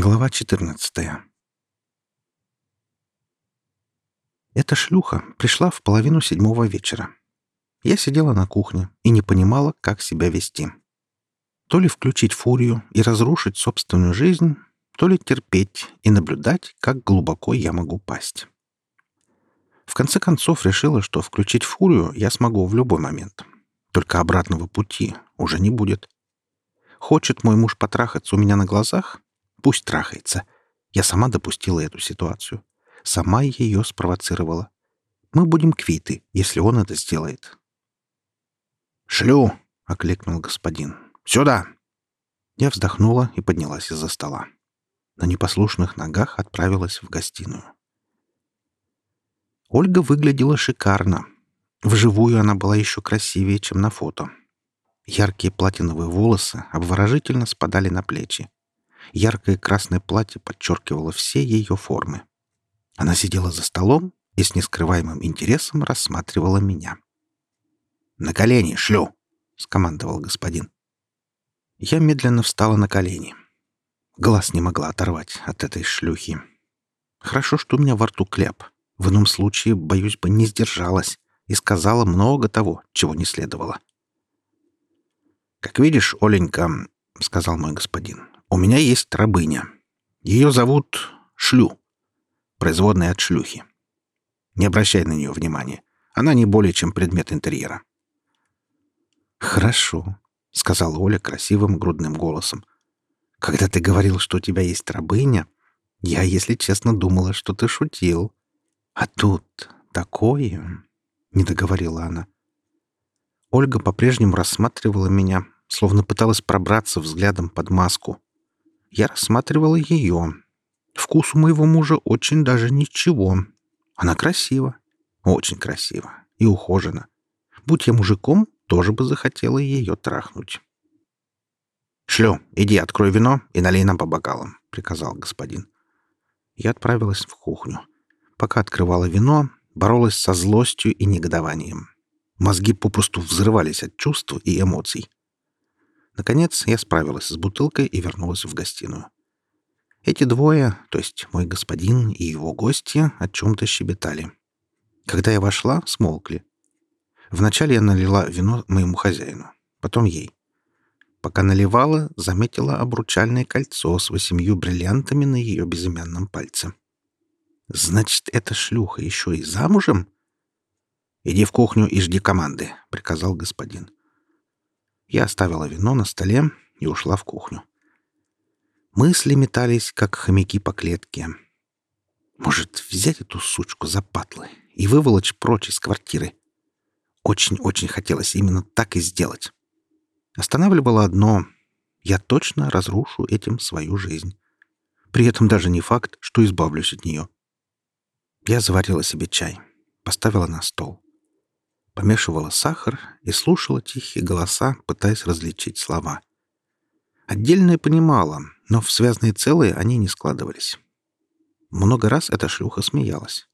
Глава 14 Эта шлюха пришла в половину седьмого вечера. Я сидела на кухне и не понимала, как себя вести. То ли включить фурию и разрушить собственную жизнь, то ли терпеть и наблюдать, как глубоко я могу пасть. В конце концов решила, что включить фурию я смогу в любой момент. Только обратного пути уже не будет. Хочет мой муж потрахаться у меня на глазах? Пусть трахается. Я сама допустила эту ситуацию. Сама ее спровоцировала. Мы будем квиты, если он это сделает. «Шлю!» — окликнул господин. «Сюда!» Я вздохнула и поднялась из-за стола. На непослушных ногах отправилась в гостиную. Ольга выглядела шикарно. Вживую она была еще красивее, чем на фото. Яркие платиновые волосы обворожительно спадали на плечи. Яркое красное платье подчеркивало все ее формы. Она сидела за столом и с нескрываемым интересом рассматривала меня. «На колени шлю!» — скомандовал господин. Я медленно встала на колени. Глаз не могла оторвать от этой шлюхи. Хорошо, что у меня во рту кляп. В ином случае, боюсь бы, не сдержалась и сказала много того, чего не следовало. «Как видишь, Оленька, — сказал мой господин, у меня есть рабыня. Ее зовут Шлю. Производная от шлюхи. Не обращай на нее внимания. Она не более чем предмет интерьера. «Хорошо», — сказала Оля красивым грудным голосом. «Когда ты говорил, что у тебя есть рабыня, я, если честно, думала, что ты шутил. А тут такое...» — не договорила она. Ольга по-прежнему рассматривала меня, словно пыталась пробраться взглядом под маску. Я рассматривала ее. Вкус у моего мужа очень даже ничего. Она красива. Очень красива. И ухожена. Будь я мужиком, тоже бы захотела ее трахнуть. «Шлю, иди открой вино и налей нам по бокалам», — приказал господин. Я отправилась в кухню. Пока открывала вино, боролась со злостью и негодованием. Мозги попросту взрывались от чувств и эмоций. Наконец я справилась с бутылкой и вернулась в гостиную. Эти двое, то есть мой господин и его гости, о чем-то щебетали. Когда я вошла, смолкли. Вначале я налила вино моему хозяину, потом ей. Пока наливала, заметила обручальное кольцо с восемью бриллиантами на ее безымянном пальце. «Значит, эта шлюха еще и замужем?» «Иди в кухню и жди команды», — приказал господин. Я оставила вино на столе и ушла в кухню. Мысли метались, как хомяки по клетке. Может, взять эту сучку за патлы и выволочь прочь из квартиры? Очень-очень хотелось именно так и сделать. Останавливало одно — я точно разрушу этим свою жизнь. При этом даже не факт, что избавлюсь от нее. Я заварила себе чай, поставила на стол помешивала сахар и слушала тихие голоса, пытаясь различить слова. Отдельное понимала, но в связные целые они не складывались. Много раз эта шлюха смеялась.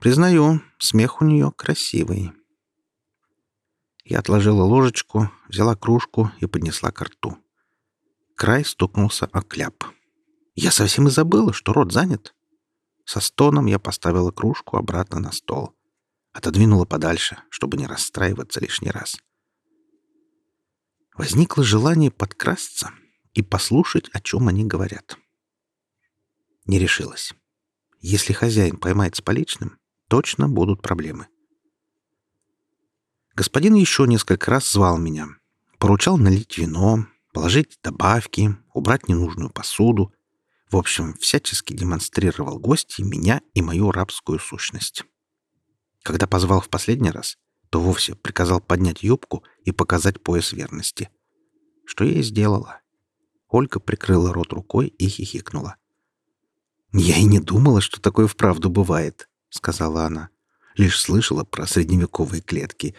Признаю, смех у нее красивый. Я отложила ложечку, взяла кружку и поднесла к рту. Край стукнулся о кляп. Я совсем и забыла, что рот занят. Со стоном я поставила кружку обратно на стол отодвинула подальше, чтобы не расстраиваться лишний раз. Возникло желание подкрасться и послушать, о чем они говорят. Не решилась. Если хозяин поймает с поличным, точно будут проблемы. Господин еще несколько раз звал меня. Поручал налить вино, положить добавки, убрать ненужную посуду. В общем, всячески демонстрировал гости меня и мою рабскую сущность. Когда позвал в последний раз, то вовсе приказал поднять юбку и показать пояс верности. Что я и сделала. Ольга прикрыла рот рукой и хихикнула. «Я и не думала, что такое вправду бывает», — сказала она. «Лишь слышала про средневековые клетки».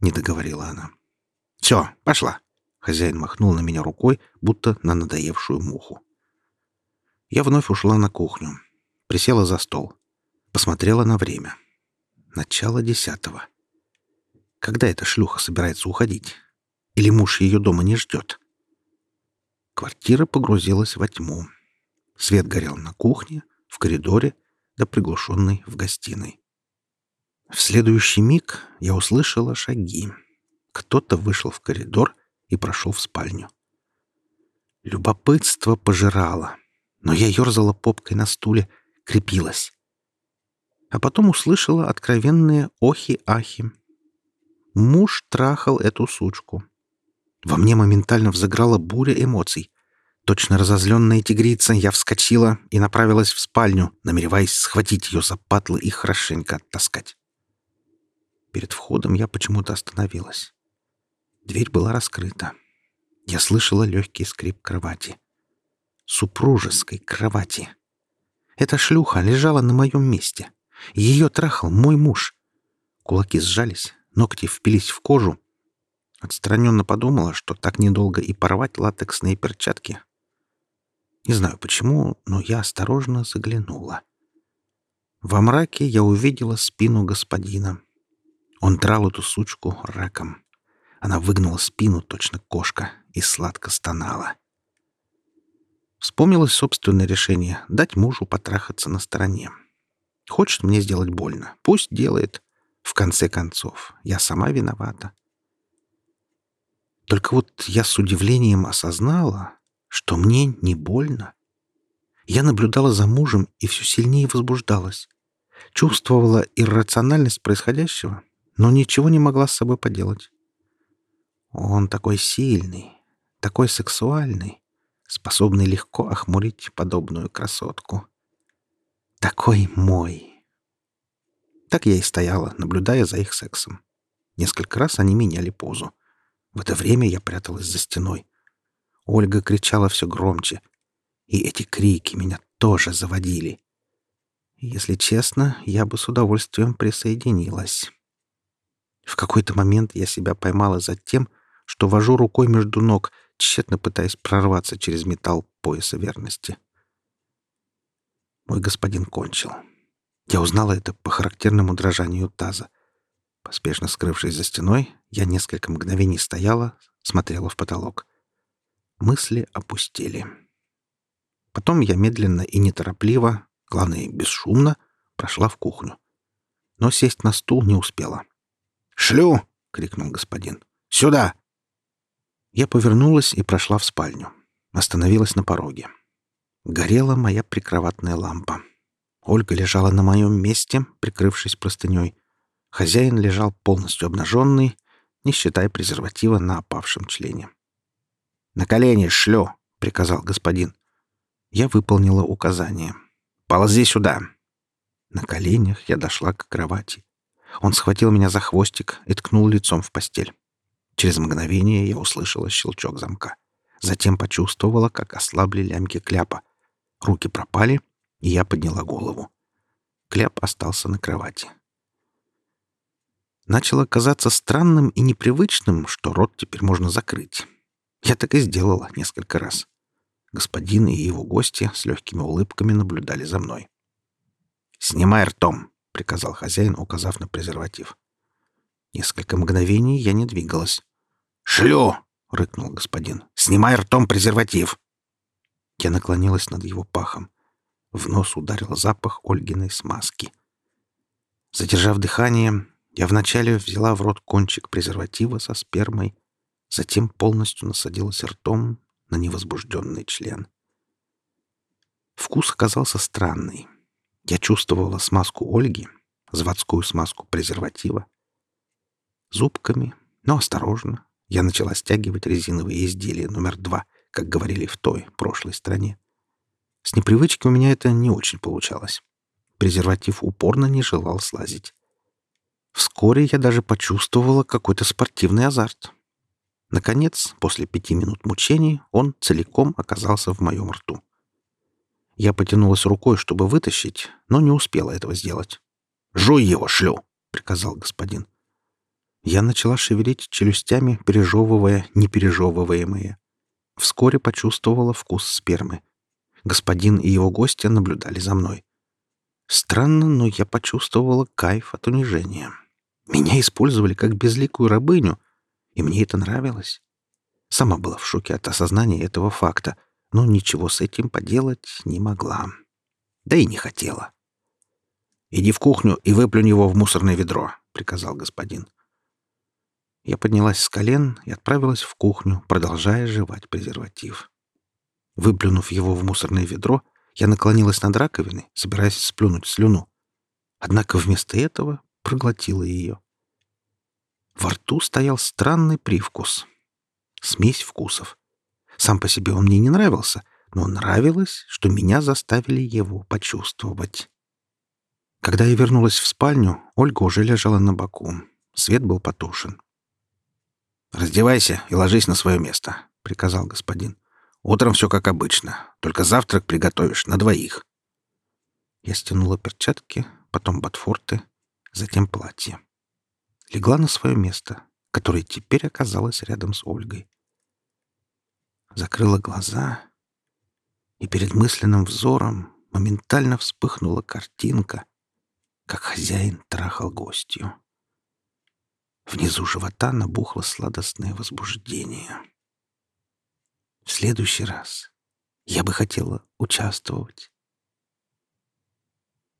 Не договорила она. «Все, пошла!» Хозяин махнул на меня рукой, будто на надоевшую муху. Я вновь ушла на кухню. Присела за стол. Посмотрела на время. Начало десятого. Когда эта шлюха собирается уходить? Или муж ее дома не ждет? Квартира погрузилась во тьму. Свет горел на кухне, в коридоре, да приглушенный в гостиной. В следующий миг я услышала шаги. Кто-то вышел в коридор и прошел в спальню. Любопытство пожирало, но я ерзала попкой на стуле, крепилась. А потом услышала откровенные охи-ахи. Муж трахал эту сучку. Во мне моментально взыграла буря эмоций. Точно разозленная тигрица, я вскочила и направилась в спальню, намереваясь схватить ее за патлы и хорошенько оттаскать. Перед входом я почему-то остановилась. Дверь была раскрыта. Я слышала легкий скрип кровати. Супружеской кровати. Эта шлюха лежала на моем месте. Ее трахал мой муж. Кулаки сжались, ногти впились в кожу. Отстраненно подумала, что так недолго и порвать латексные перчатки не знаю почему, но я осторожно заглянула. Во мраке я увидела спину господина. Он драл эту сучку раком. Она выгнула спину, точно кошка, и сладко стонала. Вспомнилось собственное решение — дать мужу потрахаться на стороне. Хочет мне сделать больно. Пусть делает. В конце концов, я сама виновата. Только вот я с удивлением осознала, что мне не больно. Я наблюдала за мужем и все сильнее возбуждалась. Чувствовала иррациональность происходящего, но ничего не могла с собой поделать. Он такой сильный, такой сексуальный, способный легко охмурить подобную красотку. Такой мой. Так я и стояла, наблюдая за их сексом. Несколько раз они меняли позу. В это время я пряталась за стеной. Ольга кричала все громче. И эти крики меня тоже заводили. Если честно, я бы с удовольствием присоединилась. В какой-то момент я себя поймала за тем, что вожу рукой между ног, тщетно пытаясь прорваться через металл пояса верности. Мой господин кончил. Я узнала это по характерному дрожанию таза. Поспешно скрывшись за стеной, я несколько мгновений стояла, смотрела в потолок. Мысли опустили. Потом я медленно и неторопливо, главное, бесшумно, прошла в кухню. Но сесть на стул не успела. «Шлю!» — крикнул господин. «Сюда!» Я повернулась и прошла в спальню. Остановилась на пороге. Горела моя прикроватная лампа. Ольга лежала на моем месте, прикрывшись простыней. Хозяин лежал полностью обнаженный, не считая презерватива на опавшем члене. «На колени шлю!» — приказал господин. Я выполнила указание. «Ползи сюда!» На коленях я дошла к кровати. Он схватил меня за хвостик и ткнул лицом в постель. Через мгновение я услышала щелчок замка. Затем почувствовала, как ослабли лямки кляпа. Руки пропали, и я подняла голову. Кляп остался на кровати. Начало казаться странным и непривычным, что рот теперь можно закрыть. Я так и сделала несколько раз. Господин и его гости с легкими улыбками наблюдали за мной. «Снимай ртом», — приказал хозяин, указав на презерватив. Несколько мгновений я не двигалась. «Шлю!» — рыкнул господин. «Снимай ртом презерватив!» Я наклонилась над его пахом. В нос ударил запах Ольгиной смазки. Задержав дыхание, я вначале взяла в рот кончик презерватива со спермой, затем полностью насадилась ртом на невозбужденный член. Вкус оказался странный. Я чувствовала смазку Ольги, заводскую смазку презерватива. Зубками, но осторожно, я начала стягивать резиновые изделия номер два, как говорили в той, прошлой стране. С непривычки у меня это не очень получалось. Презерватив упорно не желал слазить. Вскоре я даже почувствовала какой-то спортивный азарт. Наконец, после пяти минут мучений, он целиком оказался в моем рту. Я потянулась рукой, чтобы вытащить, но не успела этого сделать. «Жуй его, шлю!» — приказал господин. Я начала шевелить челюстями, пережевывая непережевываемые. Вскоре почувствовала вкус спермы. Господин и его гости наблюдали за мной. Странно, но я почувствовала кайф от унижения. Меня использовали как безликую рабыню, и мне это нравилось. Сама была в шоке от осознания этого факта, но ничего с этим поделать не могла. Да и не хотела. «Иди в кухню и выплюнь его в мусорное ведро», — приказал господин. Я поднялась с колен и отправилась в кухню, продолжая жевать презерватив. Выплюнув его в мусорное ведро, я наклонилась над раковиной, собираясь сплюнуть слюну. Однако вместо этого проглотила ее. Во рту стоял странный привкус. Смесь вкусов. Сам по себе он мне не нравился, но нравилось, что меня заставили его почувствовать. Когда я вернулась в спальню, Ольга уже лежала на боку. Свет был потушен. «Раздевайся и ложись на свое место», — приказал господин. «Утром все как обычно, только завтрак приготовишь на двоих». Я стянула перчатки, потом ботфорты, затем платье. Легла на свое место, которое теперь оказалось рядом с Ольгой. Закрыла глаза, и перед мысленным взором моментально вспыхнула картинка, как хозяин трахал гостью. Внизу живота набухло сладостное возбуждение. В следующий раз я бы хотела участвовать